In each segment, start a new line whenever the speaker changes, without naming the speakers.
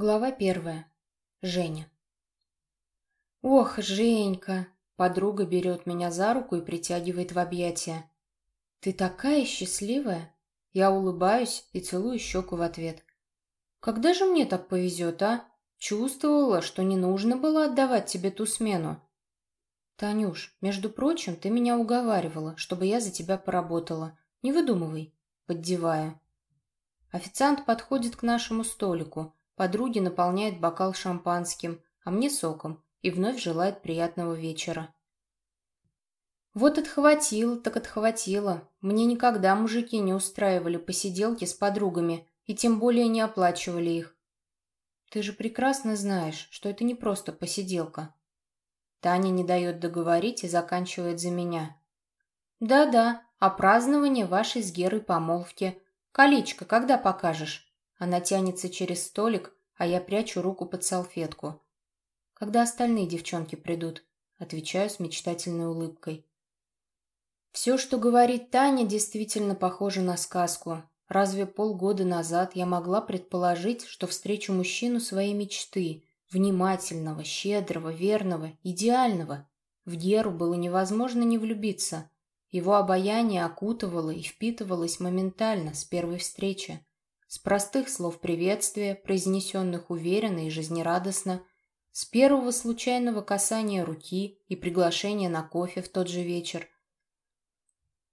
Глава первая. Женя. «Ох, Женька!» Подруга берет меня за руку и притягивает в объятия. «Ты такая счастливая!» Я улыбаюсь и целую щеку в ответ. «Когда же мне так повезет, а? Чувствовала, что не нужно было отдавать тебе ту смену». «Танюш, между прочим, ты меня уговаривала, чтобы я за тебя поработала. Не выдумывай». Поддеваю. Официант подходит к нашему столику – Подруги наполняет бокал шампанским, а мне соком, и вновь желает приятного вечера. Вот отхватило, так отхватило. Мне никогда мужики не устраивали посиделки с подругами, и тем более не оплачивали их. Ты же прекрасно знаешь, что это не просто посиделка. Таня не дает договорить и заканчивает за меня. Да-да, о праздновании вашей с Герой помолвки. Колечко когда покажешь? Она тянется через столик, а я прячу руку под салфетку. Когда остальные девчонки придут, отвечаю с мечтательной улыбкой. Все, что говорит Таня, действительно похоже на сказку. Разве полгода назад я могла предположить, что встречу мужчину своей мечты, внимательного, щедрого, верного, идеального? В Геру было невозможно не влюбиться. Его обаяние окутывало и впитывалось моментально, с первой встречи. С простых слов приветствия, произнесенных уверенно и жизнерадостно, с первого случайного касания руки и приглашения на кофе в тот же вечер.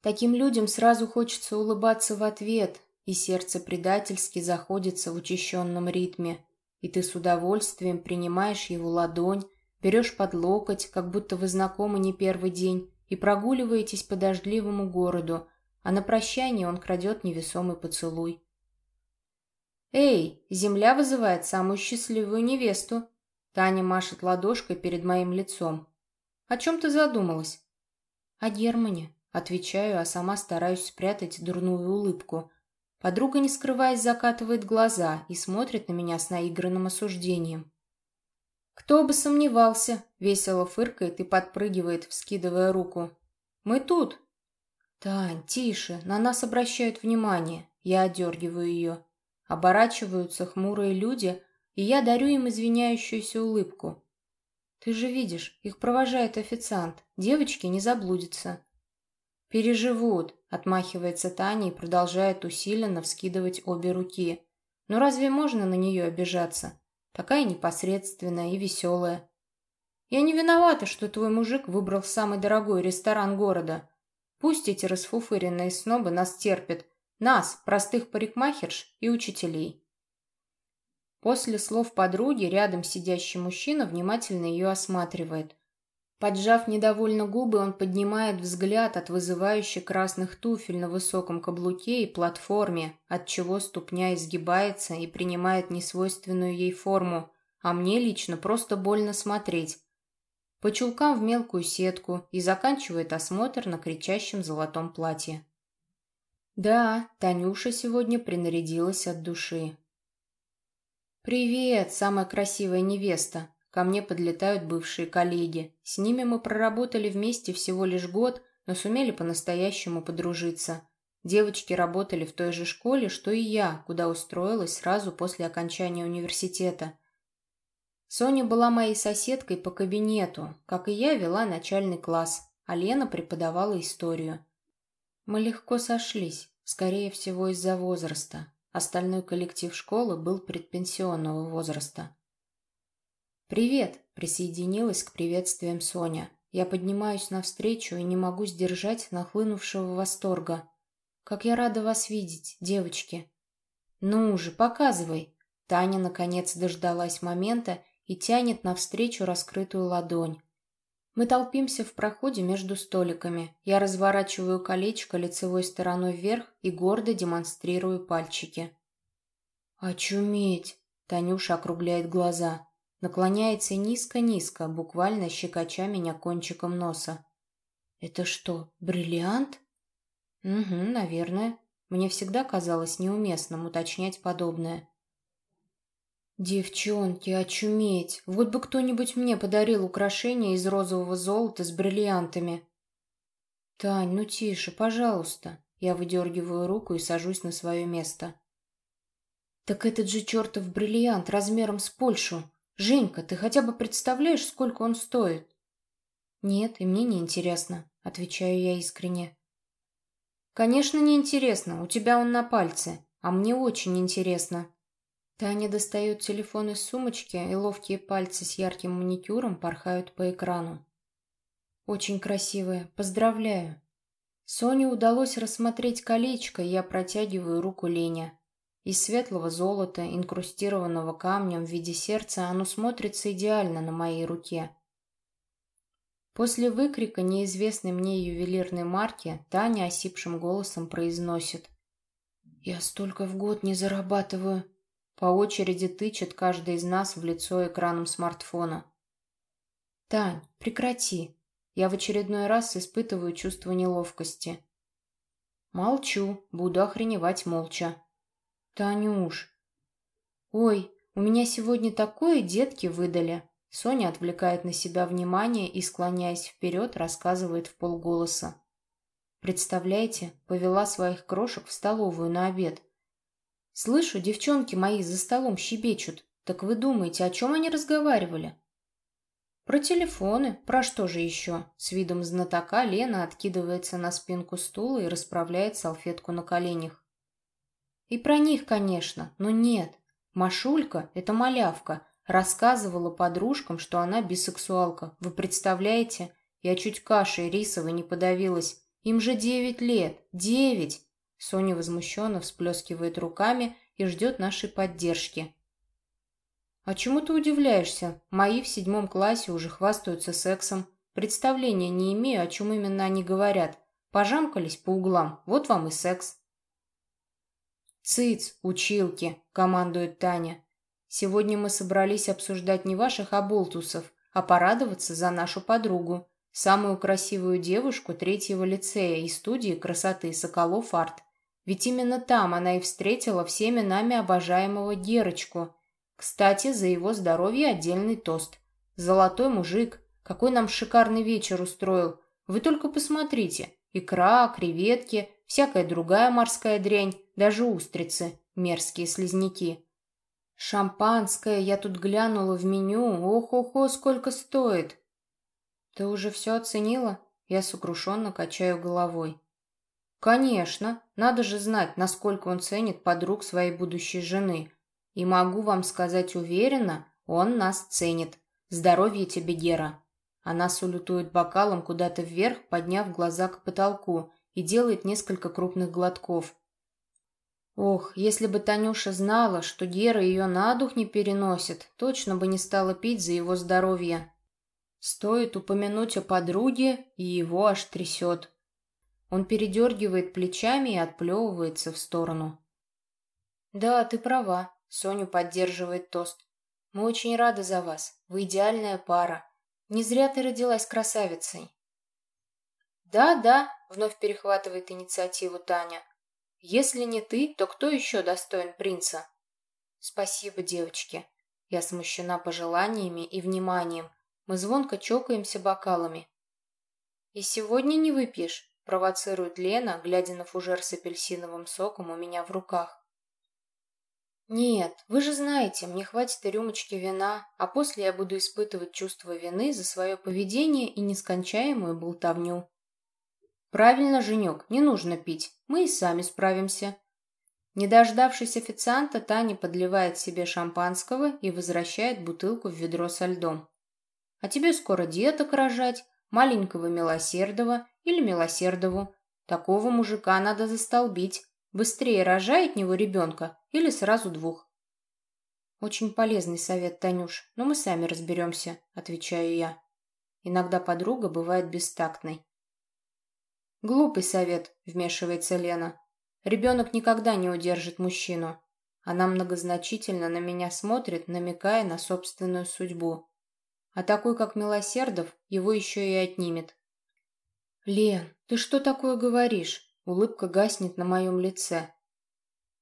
Таким людям сразу хочется улыбаться в ответ, и сердце предательски заходится в учащенном ритме, и ты с удовольствием принимаешь его ладонь, берешь под локоть, как будто вы знакомы не первый день, и прогуливаетесь по дождливому городу, а на прощание он крадет невесомый поцелуй. «Эй, земля вызывает самую счастливую невесту!» Таня машет ладошкой перед моим лицом. «О чем ты задумалась?» «О Германе», — отвечаю, а сама стараюсь спрятать дурную улыбку. Подруга, не скрываясь, закатывает глаза и смотрит на меня с наигранным осуждением. «Кто бы сомневался!» — весело фыркает и подпрыгивает, вскидывая руку. «Мы тут!» «Тань, тише, на нас обращают внимание!» Я одергиваю ее. Оборачиваются хмурые люди, и я дарю им извиняющуюся улыбку. Ты же видишь, их провожает официант. Девочки не заблудятся. Переживут, отмахивается Таня и продолжает усиленно вскидывать обе руки. Но разве можно на нее обижаться? Такая непосредственная и веселая. Я не виновата, что твой мужик выбрал самый дорогой ресторан города. Пусть эти расфуфыренные снобы нас терпят, нас, простых парикмахерш и учителей. После слов подруги рядом сидящий мужчина внимательно ее осматривает. Поджав недовольно губы, он поднимает взгляд от вызывающих красных туфель на высоком каблуке и платформе, от чего ступня изгибается и принимает несвойственную ей форму, а мне лично просто больно смотреть. По чулкам в мелкую сетку и заканчивает осмотр на кричащем золотом платье. Да, Танюша сегодня принарядилась от души. «Привет, самая красивая невеста!» Ко мне подлетают бывшие коллеги. С ними мы проработали вместе всего лишь год, но сумели по-настоящему подружиться. Девочки работали в той же школе, что и я, куда устроилась сразу после окончания университета. Соня была моей соседкой по кабинету, как и я вела начальный класс, а Лена преподавала историю. Мы легко сошлись. Скорее всего, из-за возраста. Остальной коллектив школы был предпенсионного возраста. «Привет!» – присоединилась к приветствиям Соня. Я поднимаюсь навстречу и не могу сдержать нахлынувшего восторга. «Как я рада вас видеть, девочки!» «Ну же, показывай!» Таня, наконец, дождалась момента и тянет навстречу раскрытую ладонь. Мы толпимся в проходе между столиками. Я разворачиваю колечко лицевой стороной вверх и гордо демонстрирую пальчики. «Очуметь!» — Танюша округляет глаза. Наклоняется низко-низко, буквально щекоча меня кончиком носа. «Это что, бриллиант?» «Угу, наверное. Мне всегда казалось неуместным уточнять подобное. «Девчонки, очуметь! Вот бы кто-нибудь мне подарил украшение из розового золота с бриллиантами!» «Тань, ну тише, пожалуйста!» Я выдергиваю руку и сажусь на свое место. Так этот же чертов бриллиант размером с Польшу. Женька, ты хотя бы представляешь, сколько он стоит? Нет, и мне не интересно, отвечаю я искренне. Конечно, не интересно. У тебя он на пальце, а мне очень интересно. Таня достает телефон из сумочки, и ловкие пальцы с ярким маникюром порхают по экрану. Очень красивое. Поздравляю. Соне удалось рассмотреть колечко, и я протягиваю руку Лене. Из светлого золота, инкрустированного камнем в виде сердца, оно смотрится идеально на моей руке. После выкрика неизвестной мне ювелирной марки Таня осипшим голосом произносит. «Я столько в год не зарабатываю». По очереди тычет каждый из нас в лицо экраном смартфона. «Тань, прекрати». Я в очередной раз испытываю чувство неловкости. Молчу, буду охреневать молча. «Танюш!» «Ой, у меня сегодня такое детки выдали!» Соня отвлекает на себя внимание и, склоняясь вперед, рассказывает в полголоса. «Представляете, повела своих крошек в столовую на обед. Слышу, девчонки мои за столом щебечут. Так вы думаете, о чем они разговаривали?» «Про телефоны. Про что же еще?» С видом знатока Лена откидывается на спинку стула и расправляет салфетку на коленях. И про них, конечно, но нет. Машулька, эта малявка, рассказывала подружкам, что она бисексуалка. Вы представляете? Я чуть кашей рисовой не подавилась. Им же девять лет. Девять! Соня возмущенно всплескивает руками и ждет нашей поддержки. «А чему ты удивляешься? Мои в седьмом классе уже хвастаются сексом. Представления не имею, о чем именно они говорят. Пожамкались по углам, вот вам и секс». «Цыц, училки!» — командует Таня. «Сегодня мы собрались обсуждать не ваших оболтусов, а порадоваться за нашу подругу, самую красивую девушку третьего лицея и студии красоты Соколов Арт. Ведь именно там она и встретила всеми нами обожаемого Герочку. Кстати, за его здоровье отдельный тост. Золотой мужик, какой нам шикарный вечер устроил. Вы только посмотрите. Икра, креветки, всякая другая морская дрянь, даже устрицы, мерзкие слизняки. Шампанское я тут глянула в меню, ох-охо, сколько стоит. Ты уже все оценила? Я сокрушенно качаю головой. Конечно, надо же знать, насколько он ценит подруг своей будущей жены. И могу вам сказать уверенно, он нас ценит. Здоровья тебе, Гера. Она салютует бокалом куда-то вверх, подняв глаза к потолку, и делает несколько крупных глотков. Ох, если бы Танюша знала, что Гера ее на дух не переносит, точно бы не стала пить за его здоровье. Стоит упомянуть о подруге, и его аж трясет. Он передергивает плечами и отплевывается в сторону. «Да, ты права», — Соню поддерживает тост. «Мы очень рады за вас. Вы идеальная пара. Не зря ты родилась красавицей». «Да, да», — вновь перехватывает инициативу Таня. «Если не ты, то кто еще достоин принца?» «Спасибо, девочки». Я смущена пожеланиями и вниманием. Мы звонко чокаемся бокалами. «И сегодня не выпьешь?» — провоцирует Лена, глядя на фужер с апельсиновым соком у меня в руках. «Нет, вы же знаете, мне хватит рюмочки вина, а после я буду испытывать чувство вины за свое поведение и нескончаемую болтовню». «Правильно, Женек, не нужно пить, мы и сами справимся». Не дождавшись официанта, Таня подливает себе шампанского и возвращает бутылку в ведро со льдом. «А тебе скоро деток рожать, маленького милосердого или милосердову. Такого мужика надо застолбить. Быстрее рожай от него ребенка или сразу двух». «Очень полезный совет, Танюш, но мы сами разберемся», — отвечаю я. Иногда подруга бывает бестактной. «Глупый совет», — вмешивается Лена. «Ребенок никогда не удержит мужчину». Она многозначительно на меня смотрит, намекая на собственную судьбу. А такой, как Милосердов, его еще и отнимет. «Лен, ты что такое говоришь?» Улыбка гаснет на моем лице.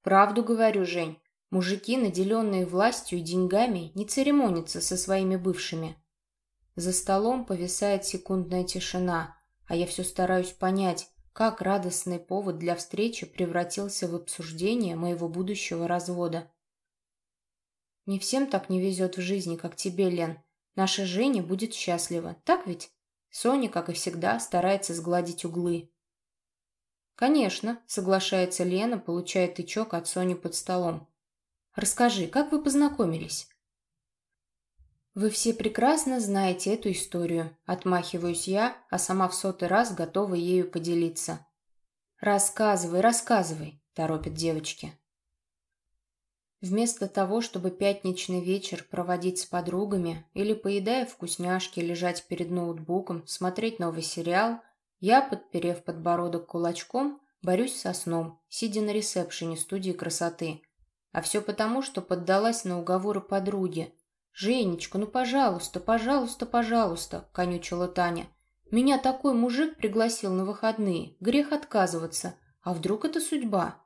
«Правду говорю, Жень. Мужики, наделенные властью и деньгами, не церемонятся со своими бывшими». За столом повисает секундная тишина, а я все стараюсь понять, как радостный повод для встречи превратился в обсуждение моего будущего развода. Не всем так не везет в жизни, как тебе, Лен. Наша Женя будет счастлива, так ведь? Соня, как и всегда, старается сгладить углы. «Конечно», — соглашается Лена, получая тычок от Сони под столом. «Расскажи, как вы познакомились?» «Вы все прекрасно знаете эту историю», — отмахиваюсь я, а сама в сотый раз готова ею поделиться. «Рассказывай, рассказывай», — торопят девочки. Вместо того, чтобы пятничный вечер проводить с подругами или, поедая вкусняшки, лежать перед ноутбуком, смотреть новый сериал, я, подперев подбородок кулачком, борюсь со сном, сидя на ресепшене студии красоты. А все потому, что поддалась на уговоры подруги. «Женечка, ну пожалуйста, пожалуйста, пожалуйста», — конючила Таня. «Меня такой мужик пригласил на выходные. Грех отказываться. А вдруг это судьба?»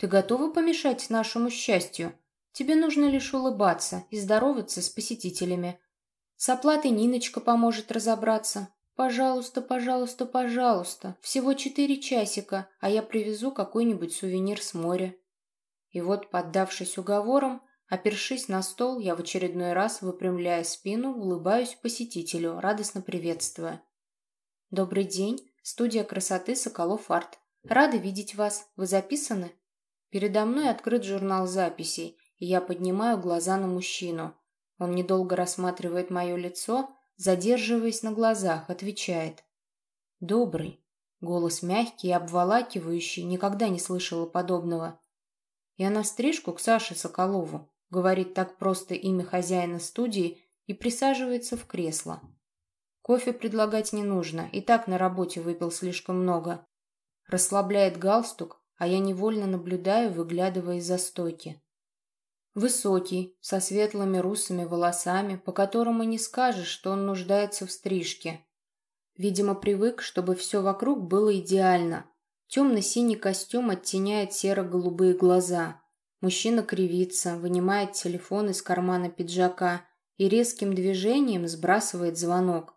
Ты готова помешать нашему счастью? Тебе нужно лишь улыбаться и здороваться с посетителями. С оплатой Ниночка поможет разобраться. Пожалуйста, пожалуйста, пожалуйста. Всего четыре часика, а я привезу какой-нибудь сувенир с моря. И вот, поддавшись уговорам, опершись на стол, я в очередной раз, выпрямляя спину, улыбаюсь посетителю, радостно приветствуя. «Добрый день. Студия красоты Соколов Арт. Рада видеть вас. Вы записаны?» Передо мной открыт журнал записей, и я поднимаю глаза на мужчину. Он недолго рассматривает мое лицо, задерживаясь на глазах, отвечает. «Добрый». Голос мягкий и обволакивающий, никогда не слышала подобного. «Я на стрижку к Саше Соколову», — говорит так просто имя хозяина студии и присаживается в кресло. Кофе предлагать не нужно, и так на работе выпил слишком много. Расслабляет галстук, а я невольно наблюдаю, выглядывая из-за стойки. Высокий, со светлыми русыми волосами, по которым и не скажешь, что он нуждается в стрижке. Видимо, привык, чтобы все вокруг было идеально. Темно-синий костюм оттеняет серо-голубые глаза. Мужчина кривится, вынимает телефон из кармана пиджака и резким движением сбрасывает звонок.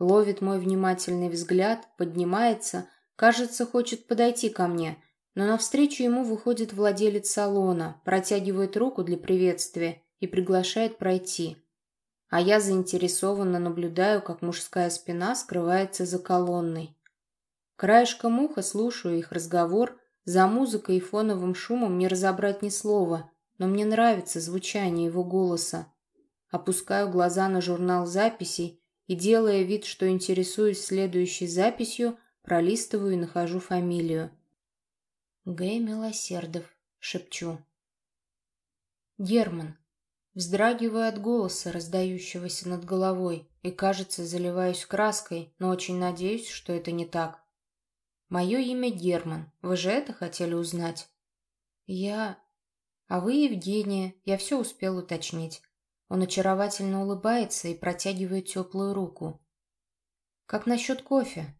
Ловит мой внимательный взгляд, поднимается, кажется, хочет подойти ко мне, но навстречу ему выходит владелец салона, протягивает руку для приветствия и приглашает пройти. А я заинтересованно наблюдаю, как мужская спина скрывается за колонной. Краешком уха слушаю их разговор, за музыкой и фоновым шумом не разобрать ни слова, но мне нравится звучание его голоса. Опускаю глаза на журнал записей и, делая вид, что интересуюсь следующей записью, пролистываю и нахожу фамилию. Г. Милосердов, шепчу. Герман. Вздрагиваю от голоса, раздающегося над головой, и, кажется, заливаюсь краской, но очень надеюсь, что это не так. Мое имя Герман. Вы же это хотели узнать? Я... А вы, Евгения, я все успел уточнить. Он очаровательно улыбается и протягивает теплую руку. Как насчет кофе?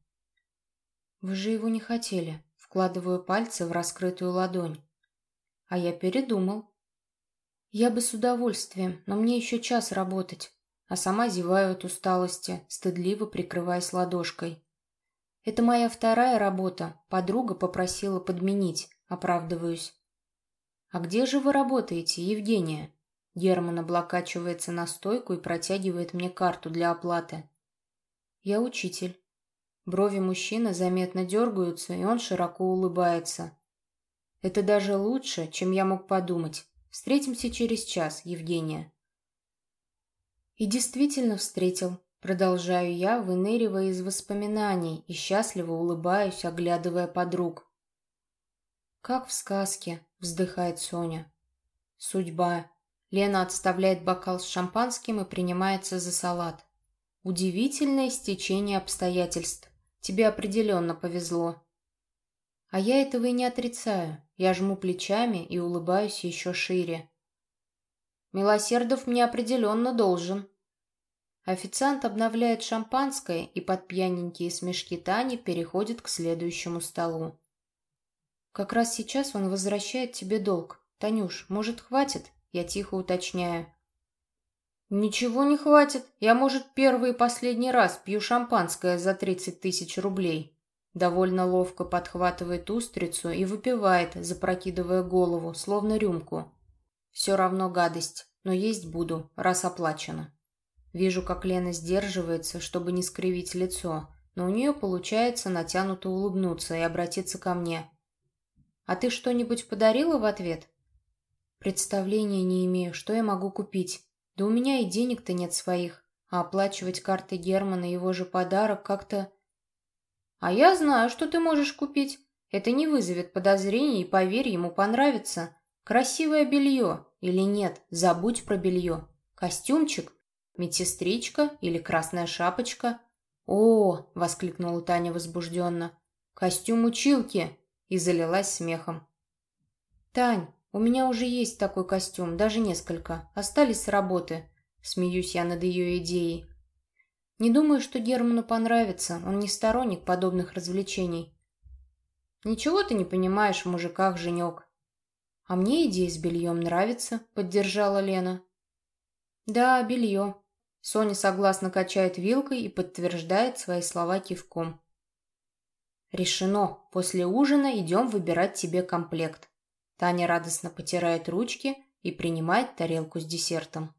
Вы же его не хотели. Вкладываю пальцы в раскрытую ладонь. А я передумал. Я бы с удовольствием, но мне еще час работать. А сама зеваю от усталости, стыдливо прикрываясь ладошкой. Это моя вторая работа. Подруга попросила подменить. Оправдываюсь. «А где же вы работаете, Евгения?» Герман облокачивается на стойку и протягивает мне карту для оплаты. «Я учитель. Брови мужчины заметно дергаются, и он широко улыбается. «Это даже лучше, чем я мог подумать. Встретимся через час, Евгения». И действительно встретил. Продолжаю я, выныривая из воспоминаний и счастливо улыбаюсь, оглядывая подруг. «Как в сказке», — вздыхает Соня. «Судьба». Лена отставляет бокал с шампанским и принимается за салат. Удивительное стечение обстоятельств. Тебе определенно повезло. А я этого и не отрицаю. Я жму плечами и улыбаюсь еще шире. Милосердов мне определенно должен. Официант обновляет шампанское, и под пьяненькие смешки Тани переходит к следующему столу. Как раз сейчас он возвращает тебе долг. Танюш, может, хватит? Я тихо уточняю. «Ничего не хватит. Я, может, первый и последний раз пью шампанское за тридцать тысяч рублей». Довольно ловко подхватывает устрицу и выпивает, запрокидывая голову, словно рюмку. «Все равно гадость. но есть буду, раз оплачено. Вижу, как Лена сдерживается, чтобы не скривить лицо, но у нее получается натянуто улыбнуться и обратиться ко мне. «А ты что-нибудь подарила в ответ?» «Представления не имею, что я могу купить. Да у меня и денег-то нет своих, а оплачивать карты Германа его же подарок как-то...» «А я знаю, что ты можешь купить. Это не вызовет подозрений, и, поверь, ему понравится. Красивое белье или нет, забудь про белье. Костюмчик, медсестричка или красная шапочка. «О!» — воскликнула Таня возбужденно. «Костюм училки!» и залилась смехом. «Тань, у меня уже есть такой костюм, даже несколько. Остались с работы». Смеюсь я над ее идеей. Не думаю, что Герману понравится, он не сторонник подобных развлечений. Ничего ты не понимаешь в мужиках, Женек. А мне идея с бельем нравится, поддержала Лена. Да, белье. Соня согласно качает вилкой и подтверждает свои слова кивком. Решено. После ужина идем выбирать тебе комплект. Таня радостно потирает ручки и принимает тарелку с десертом.